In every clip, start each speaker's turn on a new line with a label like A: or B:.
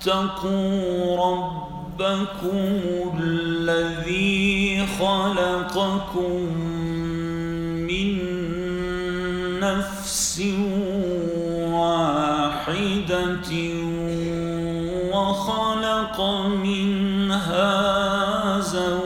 A: اتقوا ربكم الذي خلقكم من نفس واحدة وخلق منها زوجها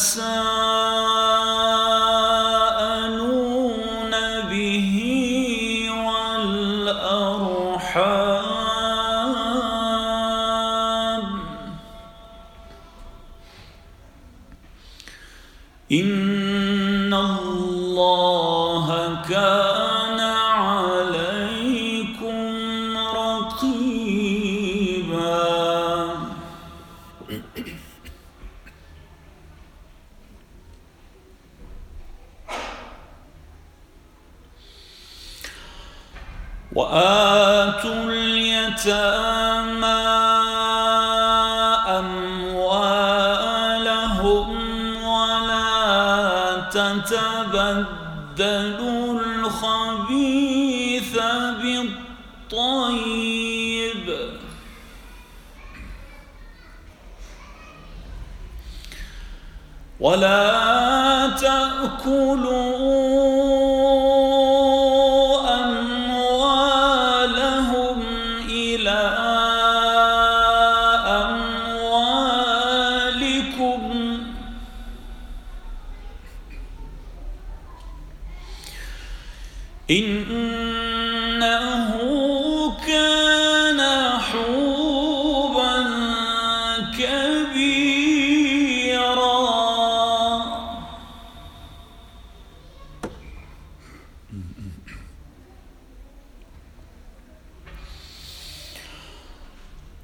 A: تساءلون به والأرحام. إن الله كان عليكم رقيبا. وآتوا اليتامى أموالهم ولا تتبدلوا الخبيث بالطيب. ولا تأكلوا إنه كان حوبا كبيرا.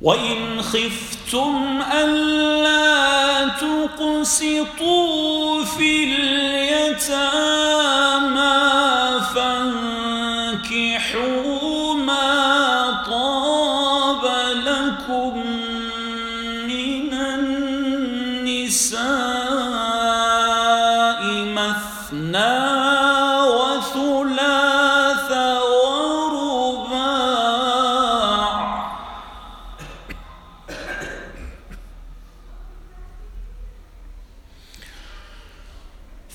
A: وإن خفتم ألا تقسطوا في اليتامى فانكحوا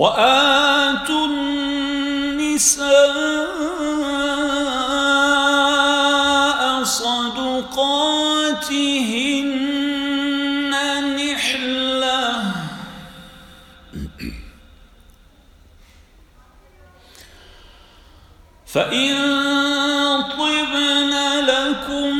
A: وآتوا النساء صدقاتهن نحلة. فإن طبن لكم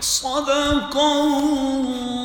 A: صدق الله.